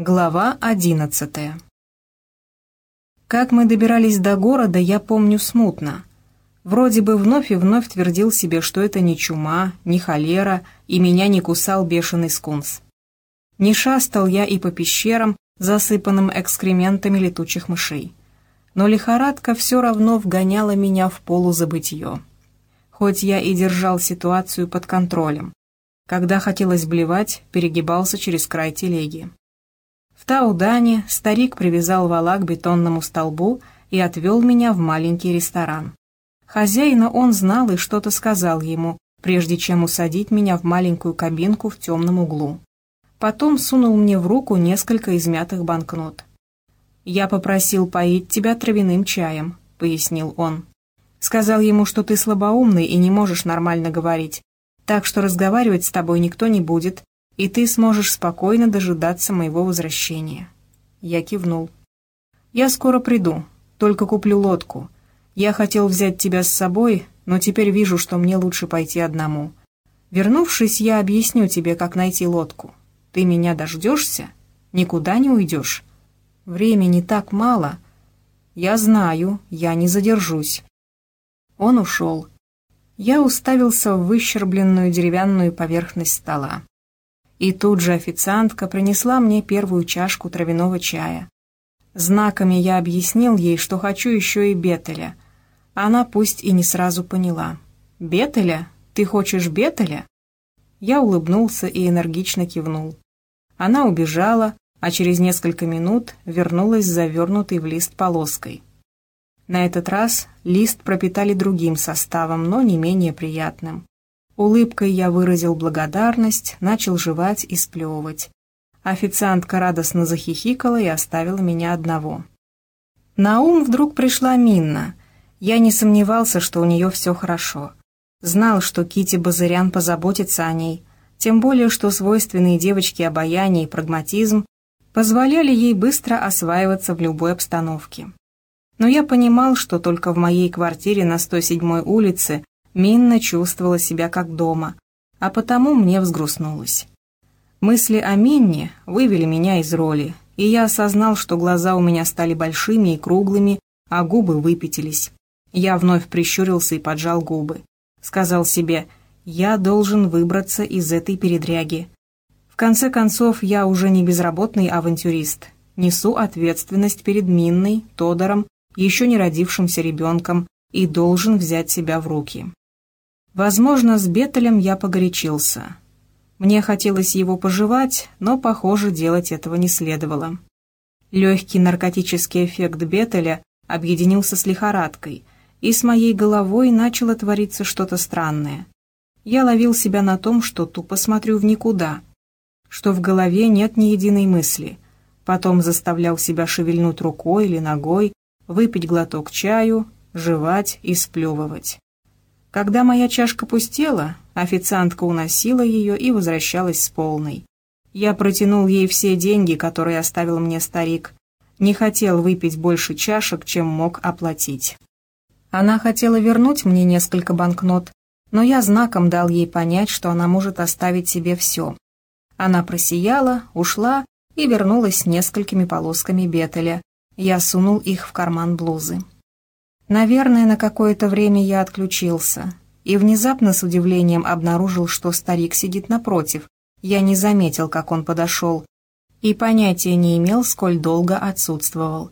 Глава одиннадцатая Как мы добирались до города, я помню смутно. Вроде бы вновь и вновь твердил себе, что это не чума, не холера, и меня не кусал бешеный скунс. Не шастал я и по пещерам, засыпанным экскрементами летучих мышей. Но лихорадка все равно вгоняла меня в полузабытье. Хоть я и держал ситуацию под контролем. Когда хотелось блевать, перегибался через край телеги. В Таудане старик привязал вала к бетонному столбу и отвел меня в маленький ресторан. Хозяина он знал и что-то сказал ему, прежде чем усадить меня в маленькую кабинку в темном углу. Потом сунул мне в руку несколько измятых банкнот. «Я попросил поить тебя травяным чаем», — пояснил он. «Сказал ему, что ты слабоумный и не можешь нормально говорить, так что разговаривать с тобой никто не будет, и ты сможешь спокойно дожидаться моего возвращения». Я кивнул. «Я скоро приду, только куплю лодку. Я хотел взять тебя с собой, но теперь вижу, что мне лучше пойти одному. Вернувшись, я объясню тебе, как найти лодку. Ты меня дождешься? Никуда не уйдешь? Времени так мало. Я знаю, я не задержусь». Он ушел. Я уставился в выщербленную деревянную поверхность стола. И тут же официантка принесла мне первую чашку травяного чая. Знаками я объяснил ей, что хочу еще и бетеля. Она пусть и не сразу поняла. «Бетеля? Ты хочешь бетеля?» Я улыбнулся и энергично кивнул. Она убежала, а через несколько минут вернулась завернутой в лист полоской. На этот раз лист пропитали другим составом, но не менее приятным. Улыбкой я выразил благодарность, начал жевать и сплевывать. Официантка радостно захихикала и оставила меня одного. На ум вдруг пришла Минна. Я не сомневался, что у нее все хорошо. Знал, что Кити Базырян позаботится о ней, тем более, что свойственные девочке обаяние и прагматизм позволяли ей быстро осваиваться в любой обстановке. Но я понимал, что только в моей квартире на 107-й улице Минна чувствовала себя как дома, а потому мне взгрустнулось. Мысли о Минне вывели меня из роли, и я осознал, что глаза у меня стали большими и круглыми, а губы выпятились. Я вновь прищурился и поджал губы. Сказал себе, я должен выбраться из этой передряги. В конце концов, я уже не безработный авантюрист. Несу ответственность перед Минной, Тодором, еще не родившимся ребенком, и должен взять себя в руки. Возможно, с Беттелем я погорячился. Мне хотелось его пожевать, но, похоже, делать этого не следовало. Легкий наркотический эффект Беттеля объединился с лихорадкой, и с моей головой начало твориться что-то странное. Я ловил себя на том, что тупо смотрю в никуда, что в голове нет ни единой мысли, потом заставлял себя шевельнуть рукой или ногой, выпить глоток чаю, жевать и сплевывать. Когда моя чашка пустела, официантка уносила ее и возвращалась с полной. Я протянул ей все деньги, которые оставил мне старик. Не хотел выпить больше чашек, чем мог оплатить. Она хотела вернуть мне несколько банкнот, но я знаком дал ей понять, что она может оставить себе все. Она просияла, ушла и вернулась с несколькими полосками бетеля. Я сунул их в карман блузы. Наверное, на какое-то время я отключился и внезапно с удивлением обнаружил, что старик сидит напротив. Я не заметил, как он подошел, и понятия не имел, сколь долго отсутствовал.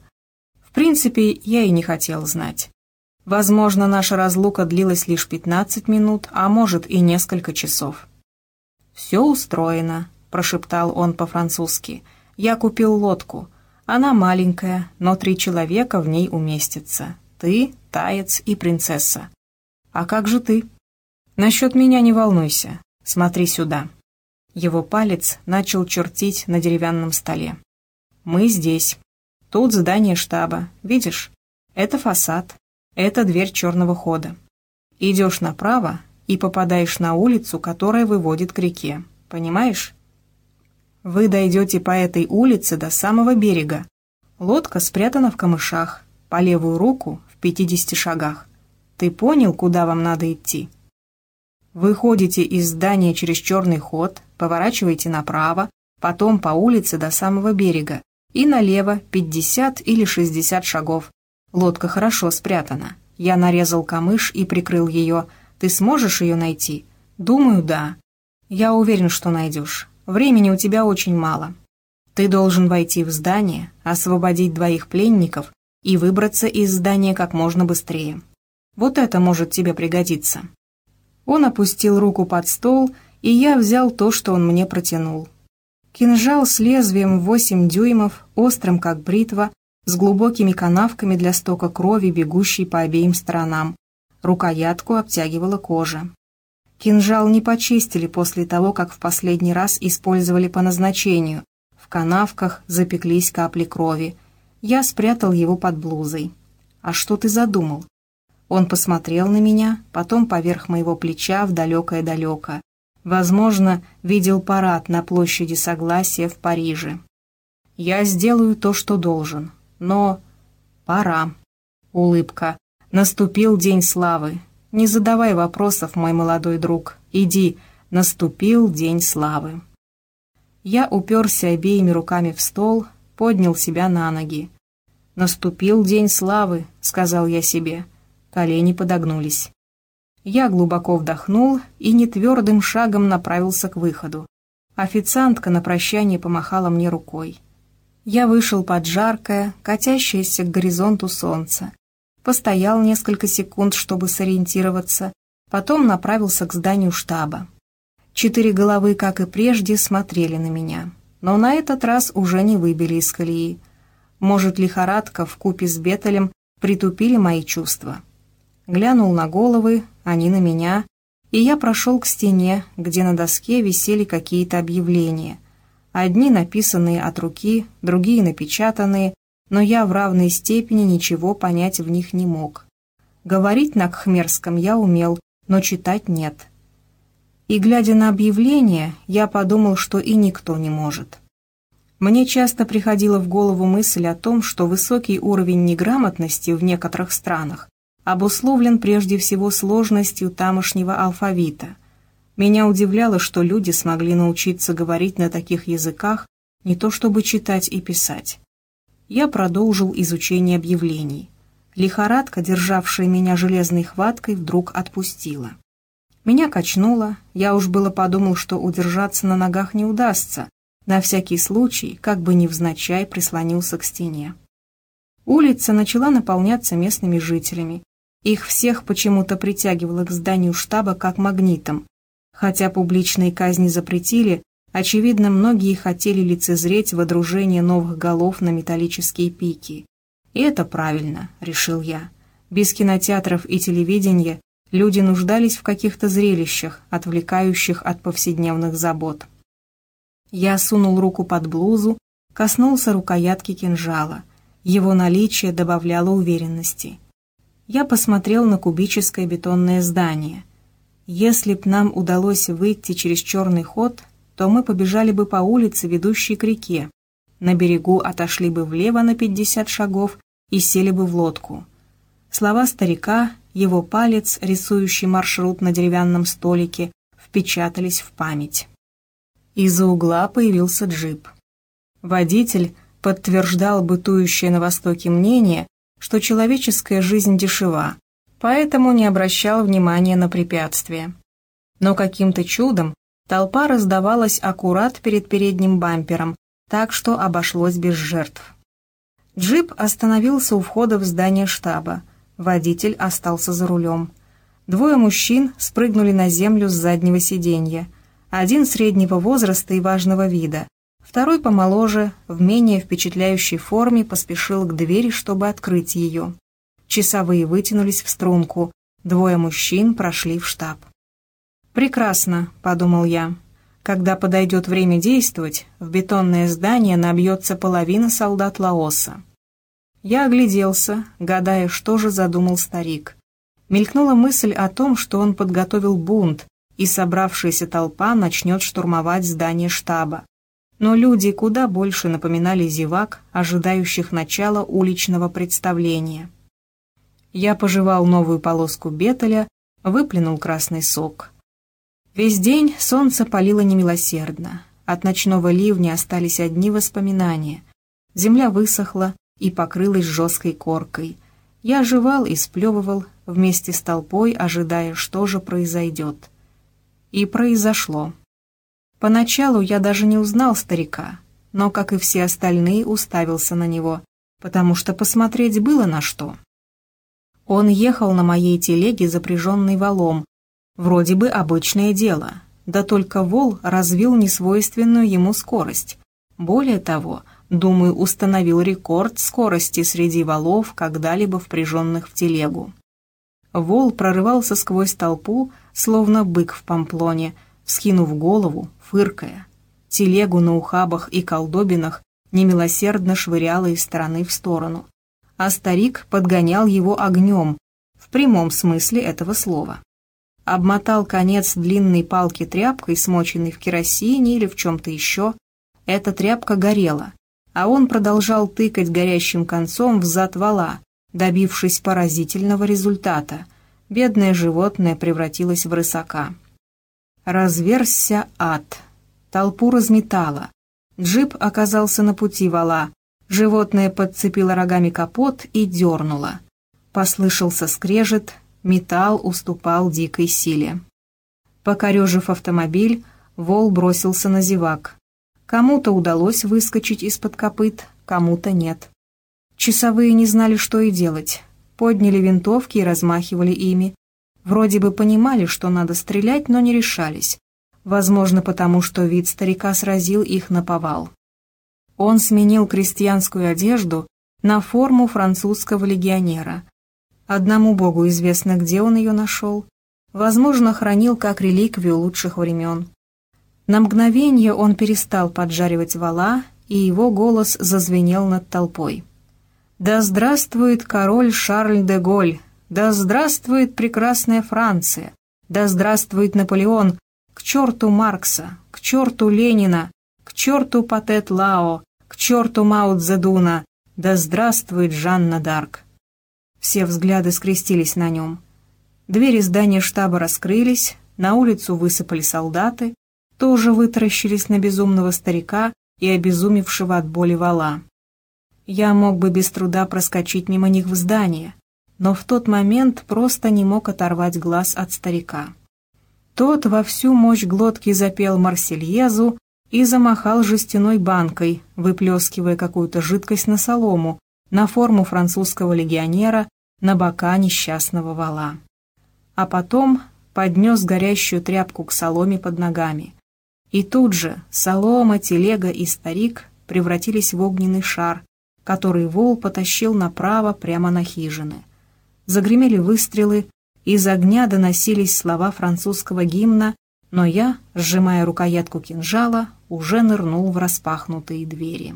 В принципе, я и не хотел знать. Возможно, наша разлука длилась лишь 15 минут, а может и несколько часов. «Все устроено», — прошептал он по-французски. «Я купил лодку. Она маленькая, но три человека в ней уместятся. Ты, Таец и принцесса. А как же ты? Насчет меня не волнуйся. Смотри сюда. Его палец начал чертить на деревянном столе. Мы здесь. Тут здание штаба. Видишь? Это фасад. Это дверь черного хода. Идешь направо и попадаешь на улицу, которая выводит к реке. Понимаешь? Вы дойдете по этой улице до самого берега. Лодка спрятана в камышах. По левую руку 50 шагах. Ты понял, куда вам надо идти? Выходите из здания через черный ход, поворачиваете направо, потом по улице до самого берега, и налево 50 или 60 шагов. Лодка хорошо спрятана. Я нарезал камыш и прикрыл ее. Ты сможешь ее найти? Думаю, да. Я уверен, что найдешь. Времени у тебя очень мало. Ты должен войти в здание, освободить двоих пленников и выбраться из здания как можно быстрее. Вот это может тебе пригодиться». Он опустил руку под стол, и я взял то, что он мне протянул. Кинжал с лезвием в восемь дюймов, острым как бритва, с глубокими канавками для стока крови, бегущей по обеим сторонам. Рукоятку обтягивала кожа. Кинжал не почистили после того, как в последний раз использовали по назначению. В канавках запеклись капли крови. Я спрятал его под блузой. «А что ты задумал?» Он посмотрел на меня, потом поверх моего плеча в далекое-далеко. Возможно, видел парад на площади Согласия в Париже. «Я сделаю то, что должен, но пора». Улыбка. «Наступил день славы. Не задавай вопросов, мой молодой друг. Иди, наступил день славы. Я уперся обеими руками в стол, поднял себя на ноги. «Наступил день славы», — сказал я себе. Колени подогнулись. Я глубоко вдохнул и нетвердым шагом направился к выходу. Официантка на прощание помахала мне рукой. Я вышел под жаркое, катящееся к горизонту солнце постоял несколько секунд, чтобы сориентироваться, потом направился к зданию штаба. Четыре головы, как и прежде, смотрели на меня, но на этот раз уже не выбили из колеи. Может, лихорадка в купе с Бетелем притупили мои чувства. Глянул на головы, они на меня, и я прошел к стене, где на доске висели какие-то объявления. Одни написанные от руки, другие напечатанные, но я в равной степени ничего понять в них не мог. Говорить на кхмерском я умел, но читать нет. И, глядя на объявление, я подумал, что и никто не может. Мне часто приходила в голову мысль о том, что высокий уровень неграмотности в некоторых странах обусловлен прежде всего сложностью тамошнего алфавита. Меня удивляло, что люди смогли научиться говорить на таких языках, не то чтобы читать и писать я продолжил изучение объявлений. Лихорадка, державшая меня железной хваткой, вдруг отпустила. Меня качнуло, я уж было подумал, что удержаться на ногах не удастся, на всякий случай, как бы невзначай, прислонился к стене. Улица начала наполняться местными жителями. Их всех почему-то притягивало к зданию штаба как магнитом. Хотя публичные казни запретили, Очевидно, многие хотели лицезреть водружение новых голов на металлические пики. И это правильно, решил я. Без кинотеатров и телевидения люди нуждались в каких-то зрелищах, отвлекающих от повседневных забот. Я сунул руку под блузу, коснулся рукоятки кинжала. Его наличие добавляло уверенности. Я посмотрел на кубическое бетонное здание. Если б нам удалось выйти через черный ход, то мы побежали бы по улице, ведущей к реке. На берегу отошли бы влево на 50 шагов и сели бы в лодку. Слова старика, его палец, рисующий маршрут на деревянном столике, впечатались в память. Из-за угла появился джип. Водитель подтверждал бытующее на Востоке мнение, что человеческая жизнь дешева, поэтому не обращал внимания на препятствия. Но каким-то чудом Толпа раздавалась аккурат перед передним бампером, так что обошлось без жертв. Джип остановился у входа в здание штаба. Водитель остался за рулем. Двое мужчин спрыгнули на землю с заднего сиденья. Один среднего возраста и важного вида. Второй помоложе, в менее впечатляющей форме, поспешил к двери, чтобы открыть ее. Часовые вытянулись в струнку. Двое мужчин прошли в штаб. «Прекрасно», — подумал я. «Когда подойдет время действовать, в бетонное здание набьется половина солдат Лаоса». Я огляделся, гадая, что же задумал старик. Мелькнула мысль о том, что он подготовил бунт, и собравшаяся толпа начнет штурмовать здание штаба. Но люди куда больше напоминали зевак, ожидающих начала уличного представления. Я пожевал новую полоску бетеля, выплюнул красный сок. Весь день солнце палило немилосердно. От ночного ливня остались одни воспоминания. Земля высохла и покрылась жесткой коркой. Я жевал и сплевывал вместе с толпой, ожидая, что же произойдет. И произошло. Поначалу я даже не узнал старика, но, как и все остальные, уставился на него, потому что посмотреть было на что. Он ехал на моей телеге, запряженной валом. Вроде бы обычное дело, да только вол развил несвойственную ему скорость. Более того, думаю, установил рекорд скорости среди валов, когда-либо впряженных в телегу. Вол прорывался сквозь толпу, словно бык в памплоне, вскинув голову, фыркая. Телегу на ухабах и колдобинах немилосердно швыряла из стороны в сторону. А старик подгонял его огнем, в прямом смысле этого слова обмотал конец длинной палки тряпкой, смоченной в керосине или в чем-то еще. Эта тряпка горела, а он продолжал тыкать горящим концом в зад вала, добившись поразительного результата. Бедное животное превратилось в рысака. Разверзся ад. Толпу разметало. Джип оказался на пути вала. Животное подцепило рогами капот и дернуло. Послышался скрежет, металл уступал дикой силе. Покорежив автомобиль, вол бросился на зевак. Кому-то удалось выскочить из-под копыт, кому-то нет. Часовые не знали, что и делать. Подняли винтовки и размахивали ими. Вроде бы понимали, что надо стрелять, но не решались. Возможно, потому что вид старика сразил их на повал. Он сменил крестьянскую одежду на форму французского легионера – Одному Богу известно, где он ее нашел. Возможно, хранил как реликвию лучших времен. На мгновение он перестал поджаривать вала, и его голос зазвенел над толпой. «Да здравствует король Шарль де Голь! Да здравствует прекрасная Франция! Да здравствует Наполеон! К черту Маркса! К черту Ленина! К черту Патет Лао! К черту Мао Цзэдуна! Да здравствует Жанна Дарк!» Все взгляды скрестились на нем. Двери здания штаба раскрылись, на улицу высыпали солдаты, тоже вытаращились на безумного старика и обезумевшего от боли вала. Я мог бы без труда проскочить мимо них в здание, но в тот момент просто не мог оторвать глаз от старика. Тот во всю мощь глотки запел Марсельезу и замахал жестяной банкой, выплескивая какую-то жидкость на солому, на форму французского легионера на бока несчастного вала. А потом поднес горящую тряпку к соломе под ногами. И тут же солома, телега и старик превратились в огненный шар, который вол потащил направо прямо на хижины. Загремели выстрелы, из огня доносились слова французского гимна, но я, сжимая рукоятку кинжала, уже нырнул в распахнутые двери.